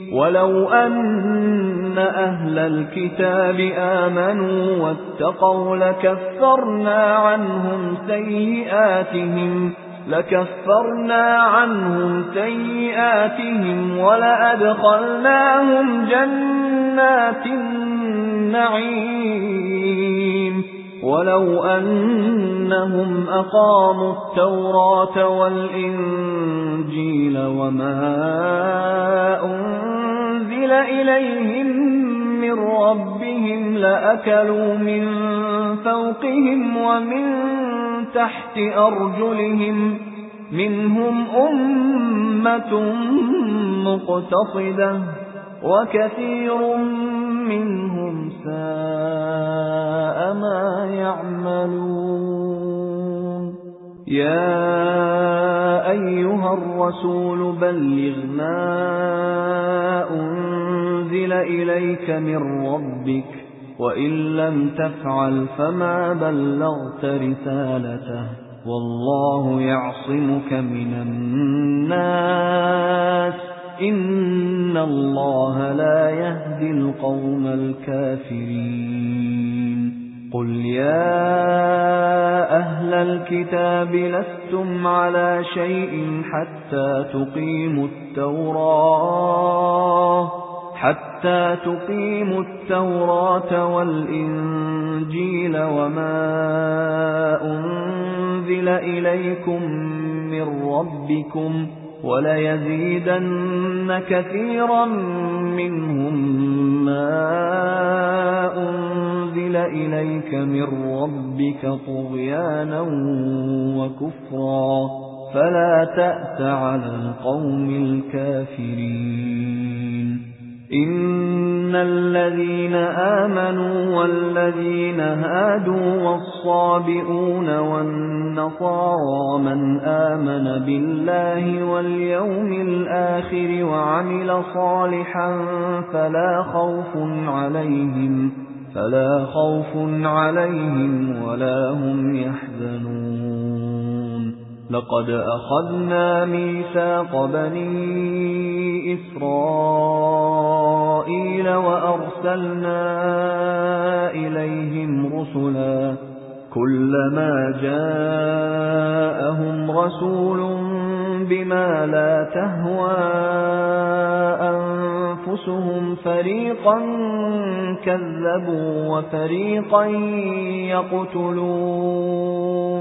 وَلَوْ أَنَّ أَهْلَ الْكِتَابِ آمَنُوا وَاتَّقَوْا لَكَفَّرْنَا عَنْهُمْ سَيِّئَاتِهِمْ لَكَفَّرْنَا عَنْهُمْ سَيِّئَاتِهِمْ وَلَأَدْخَلْنَاهُمْ جَنَّاتِ النَّعِيمِ وَلَوْ أَنَّهُمْ أَقَامُوا التَّوْرَاةَ وَالْإِنْجِيلَ وَمَا أُنْزِلَ إِلَيْهِمْ مِنْ رَبِّهِمْ لَأَكَلُوا مِنْ فَوْقِهِمْ وَمِنْ تَحْتِ أَرْجُلِهِمْ مِنْهُمْ أُمَّةٌ مُقْتَصِدَةٌ وَكَثِيرٌ مِنْهُمْ سَاءَ مَا يَعْمَلُونَ يَا أَيُّهَا الرَّسُولُ بَلِّغْ مَا أُنْزِلَ إِلَيْكَ مِنْ رَبِّكَ وَإِنْ لَمْ تَفْعَلْ فَمَا بَلَّغْتَ رِسَالَتَهُ وَاللَّهُ يَعْصِمُكَ مِنَ النَّاسِ إِنَّ اللَّهَ لَا يَهْدِي الْقَوْمَ الْكَافِرِينَ قُلْ يَا أَهْلَ الْكِتَابِ لَسْتُمْ عَلَى شَيْءٍ حَتَّى تُقِيمُوا التَّوْرَاةَ حَتَّى تُقِيمُوا التَّوْرَاةَ وَالْإِنْجِيلَ وَمَا أُنْزِلَ إِلَيْكُمْ مِنْ رَبِّكُمْ وَلَيَزِيدَنَّ كَثِيرًا مِنْهُمْ مَا أُنْزِلَ إِلَيْكَ مِنْ رَبِّكَ طُغْيَانًا وَكُفْرًا فَلَا تَأْسَ عَلَى الْقَوْمِ الْكَافِرِينَ إِنَّ الَّذِينَ آمَنُوا وَالَّذِينَ هَادُوا وَالصَّابِئُونَ وَالنَّصَارَى مَنْ آمَنَ بِاللَّهِ وَالْيَوْمِ الْآخِرِ وَعَمِلَ صَالِحًا فَلَا خَوْفٌ عَلَيْهِمْ فَلَا خَوْفٌ عَلَيْهِمْ وَلَا هُمْ يَحْزَنُونَ لَقَدْ أَخَذْنَا مِيثَاقَ بَنِي إِسْرَائِيلَ وَأَرْسَلْنَا إِلَيْهِمْ رُسُلًا كُلَّمَا جَاءَهُمْ رَسُولٌ بِمَا لَا تَهْوَى أَنفُسُهُمْ فَرِيقًا كَذَّبُوا وَفَرِيقًا يَقْتُلُونَ